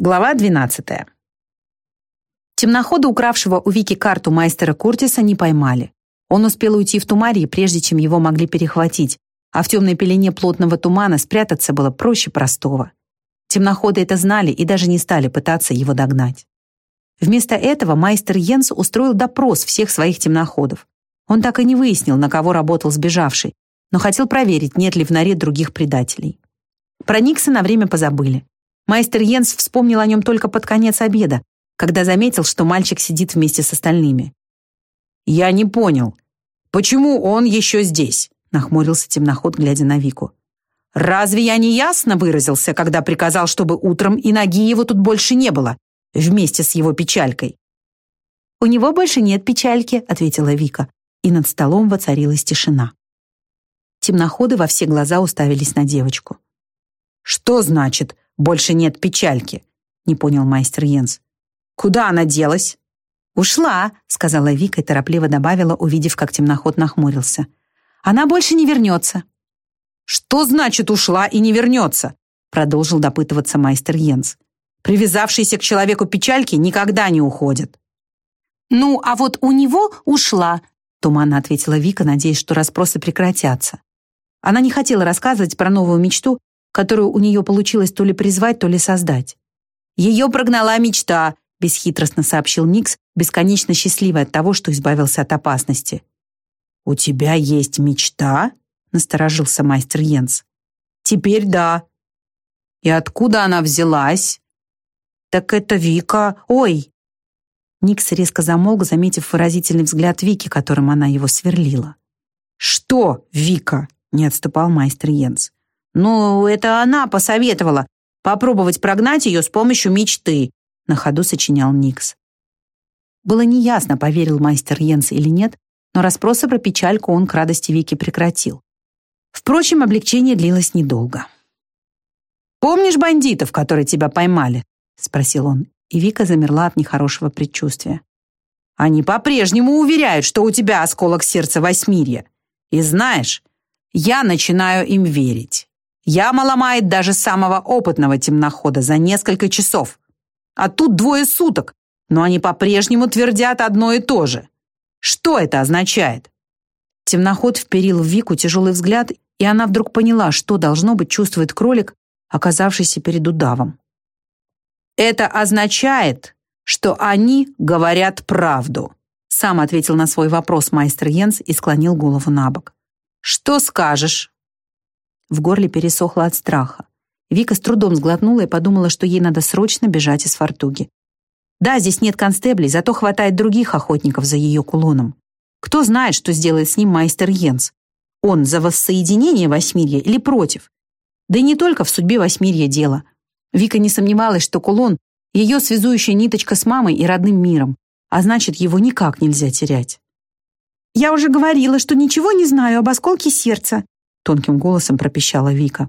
Глава 12. Темнохода, укравшего у Вики карту майстера Куртиса, не поймали. Он успел уйти в Тумарии, прежде чем его могли перехватить, а в темной пелене плотного тумана спрятаться было проще простого. Темноходы это знали и даже не стали пытаться его догнать. Вместо этого майстер Йенс устроил допрос всех своих темноходов. Он так и не выяснил, на кого работал сбежавший, но хотел проверить, нет ли в норе других предателей. Про Никса на время позабыли. Майстер Йенс вспомнил о нем только под конец обеда, когда заметил, что мальчик сидит вместе с остальными. «Я не понял, почему он еще здесь?» нахмурился темноход, глядя на Вику. «Разве я не ясно выразился, когда приказал, чтобы утром и ноги его тут больше не было, вместе с его печалькой?» «У него больше нет печальки», — ответила Вика, и над столом воцарилась тишина. Темноходы во все глаза уставились на девочку. «Что значит больше нет печальки?» — не понял майстер Йенс. «Куда она делась?» «Ушла», — сказала Вика и торопливо добавила, увидев, как темноход нахмурился. «Она больше не вернется». «Что значит ушла и не вернется?» — продолжил допытываться майстер Йенс. «Привязавшиеся к человеку печальки никогда не уходят». «Ну, а вот у него ушла», — туманно ответила Вика, надеясь, что расспросы прекратятся. Она не хотела рассказывать про новую мечту, которую у нее получилось то ли призвать, то ли создать. «Ее прогнала мечта», — бесхитростно сообщил Никс, бесконечно счастливый от того, что избавился от опасности. «У тебя есть мечта?» — насторожился мастер Йенс. «Теперь да». «И откуда она взялась?» «Так это Вика. Ой!» Никс резко замолк, заметив выразительный взгляд Вики, которым она его сверлила. «Что, Вика?» — не отступал майстер Йенс. «Ну, это она посоветовала попробовать прогнать ее с помощью мечты», на ходу сочинял Никс. Было неясно, поверил мастер Йенс или нет, но расспросы про печальку он к радости Вики прекратил. Впрочем, облегчение длилось недолго. «Помнишь бандитов, которые тебя поймали?» — спросил он, и Вика замерла от нехорошего предчувствия. «Они по-прежнему уверяют, что у тебя осколок сердца восьмирья. И знаешь, я начинаю им верить. Яма ломает даже самого опытного темнохода за несколько часов. А тут двое суток, но они по-прежнему твердят одно и то же. Что это означает? Темноход вперил в Вику тяжелый взгляд, и она вдруг поняла, что должно быть чувствует кролик, оказавшийся перед удавом. Это означает, что они говорят правду, сам ответил на свой вопрос майстер Йенс и склонил голову на бок. Что скажешь? В горле пересохло от страха. Вика с трудом сглотнула и подумала, что ей надо срочно бежать из фортуги. Да, здесь нет констеблей, зато хватает других охотников за ее кулоном. Кто знает, что сделает с ним майстер Йенс? Он за воссоединение Восьмирья или против? Да и не только в судьбе Восьмирья дело. Вика не сомневалась, что кулон — ее связующая ниточка с мамой и родным миром, а значит, его никак нельзя терять. «Я уже говорила, что ничего не знаю об осколке сердца», тонким голосом пропищала Вика.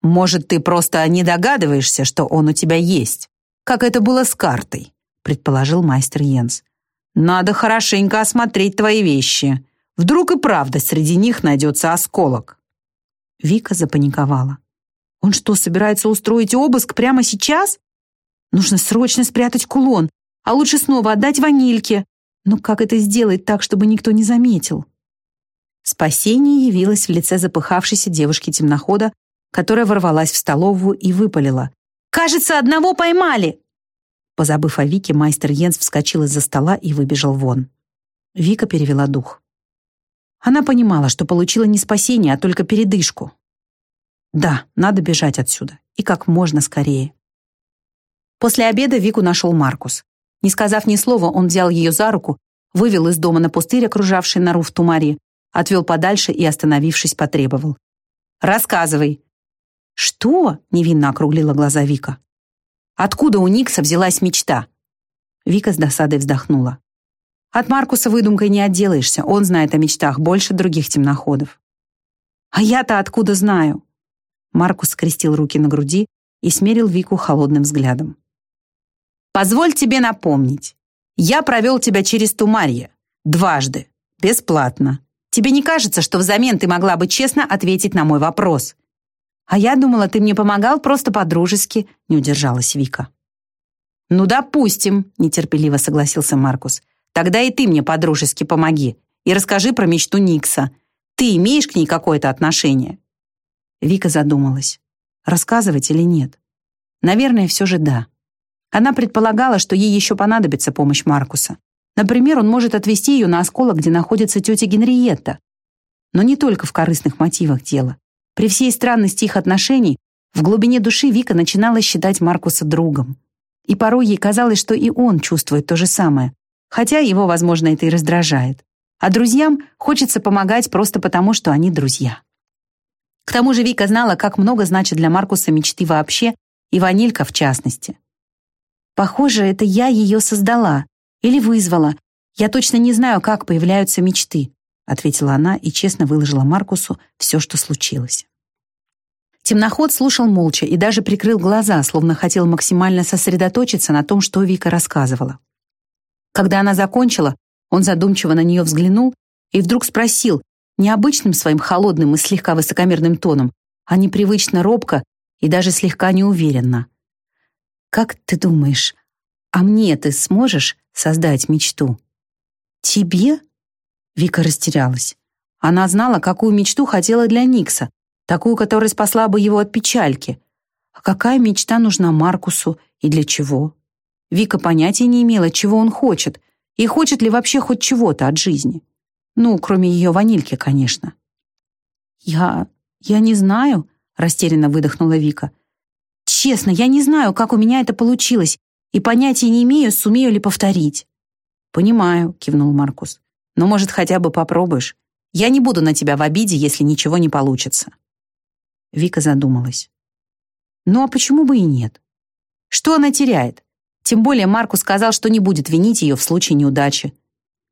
«Может, ты просто не догадываешься, что он у тебя есть, как это было с картой», предположил мастер Йенс. «Надо хорошенько осмотреть твои вещи. Вдруг и правда среди них найдется осколок». Вика запаниковала. «Он что, собирается устроить обыск прямо сейчас? Нужно срочно спрятать кулон, а лучше снова отдать ванильке. Но как это сделать так, чтобы никто не заметил?» Спасение явилось в лице запыхавшейся девушки-темнохода, которая ворвалась в столовую и выпалила. «Кажется, одного поймали!» Позабыв о Вике, майстер Йенс вскочил из-за стола и выбежал вон. Вика перевела дух. Она понимала, что получила не спасение, а только передышку. Да, надо бежать отсюда. И как можно скорее. После обеда Вику нашел Маркус. Не сказав ни слова, он взял ее за руку, вывел из дома на пустырь, окружавший нору в Тумаре, отвел подальше и, остановившись, потребовал. «Рассказывай». «Что?» — невинно округлила глаза Вика. «Откуда у Никса взялась мечта?» Вика с досадой вздохнула. «От Маркуса выдумкой не отделаешься, он знает о мечтах больше других темноходов». «А я-то откуда знаю?» Маркус скрестил руки на груди и смерил Вику холодным взглядом. «Позволь тебе напомнить. Я провел тебя через Тумарье. Дважды. Бесплатно. Тебе не кажется, что взамен ты могла бы честно ответить на мой вопрос? «А я думала, ты мне помогал просто по-дружески», — не удержалась Вика. «Ну, допустим», — нетерпеливо согласился Маркус. «Тогда и ты мне по-дружески помоги и расскажи про мечту Никса. Ты имеешь к ней какое-то отношение?» Вика задумалась, рассказывать или нет. Наверное, все же да. Она предполагала, что ей еще понадобится помощь Маркуса. Например, он может отвезти ее на осколок, где находится тетя Генриетта. Но не только в корыстных мотивах дело. При всей странности их отношений в глубине души Вика начинала считать Маркуса другом. И порой ей казалось, что и он чувствует то же самое, хотя его, возможно, это и раздражает. А друзьям хочется помогать просто потому, что они друзья. К тому же Вика знала, как много значит для Маркуса мечты вообще и ванилька в частности. Похоже, это я ее создала или вызвала. Я точно не знаю, как появляются мечты, ответила она и честно выложила Маркусу все, что случилось. Темноход слушал молча и даже прикрыл глаза, словно хотел максимально сосредоточиться на том, что Вика рассказывала. Когда она закончила, он задумчиво на нее взглянул и вдруг спросил, необычным своим холодным и слегка высокомерным тоном, а непривычно робко и даже слегка неуверенно. Как ты думаешь, а мне ты сможешь создать мечту? Тебе? Вика растерялась. Она знала, какую мечту хотела для Никса, такую, которая спасла бы его от печальки. А какая мечта нужна Маркусу и для чего? Вика понятия не имела, чего он хочет, и хочет ли вообще хоть чего-то от жизни. Ну, кроме ее ванильки, конечно. «Я... я не знаю», — растерянно выдохнула Вика. Честно, я не знаю, как у меня это получилось, и понятия не имею, сумею ли повторить. Понимаю, кивнул Маркус. Но, может, хотя бы попробуешь. Я не буду на тебя в обиде, если ничего не получится. Вика задумалась. Ну а почему бы и нет? Что она теряет? Тем более Маркус сказал, что не будет винить ее в случае неудачи.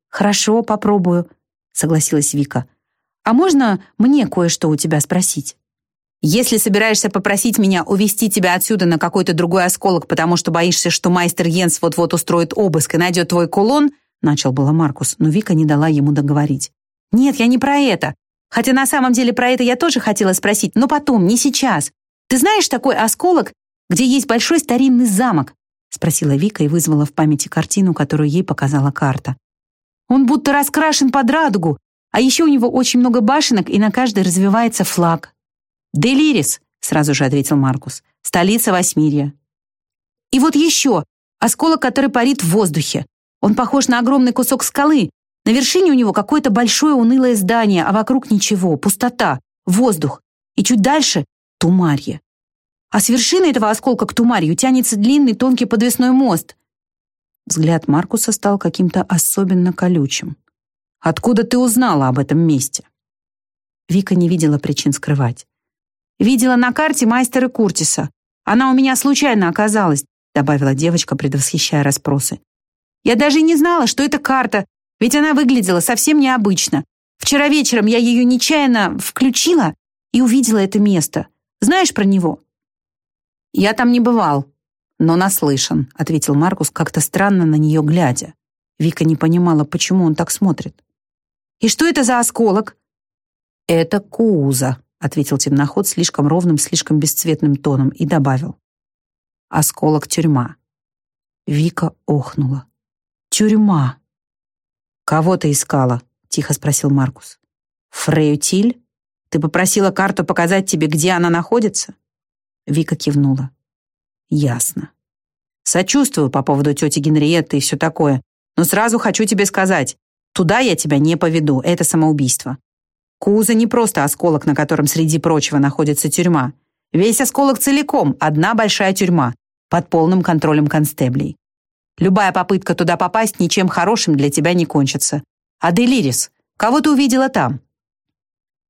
Хорошо, попробую, согласилась Вика. А можно мне кое-что у тебя спросить? Если собираешься попросить меня увести тебя отсюда на какой-то другой осколок, потому что боишься, что майстер Йенс вот-вот устроит обыск и найдет твой кулон, начал было Маркус, но Вика не дала ему договорить. Нет, я не про это. Хотя на самом деле про это я тоже хотела спросить, но потом, не сейчас. Ты знаешь такой осколок, где есть большой старинный замок? спросила Вика и вызвала в памяти картину, которую ей показала карта. Он будто раскрашен под радугу, а еще у него очень много башенок, и на каждой развивается флаг. «Делирис», — сразу же ответил Маркус, — «столица Восьмирья». «И вот еще, осколок, который парит в воздухе. Он похож на огромный кусок скалы. На вершине у него какое-то большое унылое здание, а вокруг ничего, пустота, воздух. И чуть дальше — Тумарье. А с вершины этого осколка к Тумарью тянется длинный тонкий подвесной мост». Взгляд Маркуса стал каким-то особенно колючим. «Откуда ты узнала об этом месте?» Вика не видела причин скрывать. Видела на карте мастера Куртиса. Она у меня случайно оказалась», добавила девочка, предвосхищая расспросы. «Я даже не знала, что это карта, ведь она выглядела совсем необычно. Вчера вечером я ее нечаянно включила и увидела это место. Знаешь про него?» «Я там не бывал, но наслышан», ответил Маркус, как-то странно на нее глядя. Вика не понимала, почему он так смотрит. «И что это за осколок?» «Это Кууза», ответил темноход слишком ровным, слишком бесцветным тоном и добавил. Осколок тюрьма. Вика охнула. Тюрьма. Кого ты искала? Тихо спросил Маркус. Фрею Тиль? Ты попросила карту показать тебе, где она находится? Вика кивнула. Ясно. Сочувствую по поводу тети Генриетты и все такое, но сразу хочу тебе сказать, туда я тебя не поведу, это самоубийство. Куза не просто осколок, на котором среди прочего находится тюрьма. Весь осколок целиком — одна большая тюрьма, под полным контролем констеблей. Любая попытка туда попасть ничем хорошим для тебя не кончится. А Делирис, кого ты увидела там?»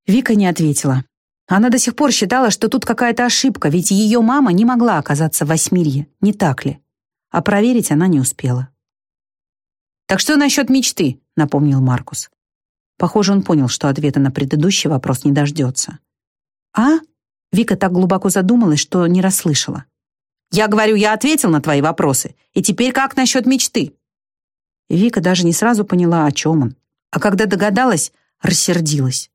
Вика не ответила. Она до сих пор считала, что тут какая-то ошибка, ведь ее мама не могла оказаться в Восьмирье, не так ли? А проверить она не успела. «Так что насчет мечты?» — напомнил Маркус. Похоже, он понял, что ответа на предыдущий вопрос не дождется. «А?» Вика так глубоко задумалась, что не расслышала. «Я говорю, я ответил на твои вопросы. И теперь как насчет мечты?» Вика даже не сразу поняла, о чем он. А когда догадалась, рассердилась.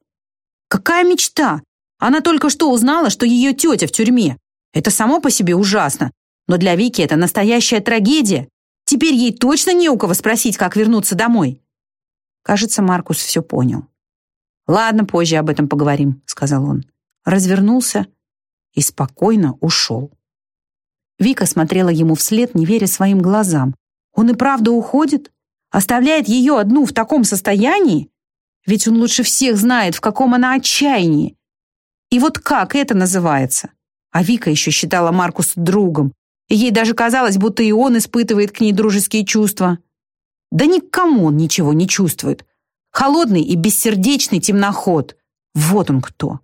«Какая мечта? Она только что узнала, что ее тетя в тюрьме. Это само по себе ужасно. Но для Вики это настоящая трагедия. Теперь ей точно не у кого спросить, как вернуться домой. Кажется, Маркус все понял. «Ладно, позже об этом поговорим», — сказал он. Развернулся и спокойно ушел. Вика смотрела ему вслед, не веря своим глазам. Он и правда уходит? Оставляет ее одну в таком состоянии? Ведь он лучше всех знает, в каком она отчаянии. И вот как это называется? А Вика еще считала Маркуса другом. Ей даже казалось, будто и он испытывает к ней дружеские чувства. Да никому он ничего не чувствует. Холодный и бессердечный темноход. Вот он кто.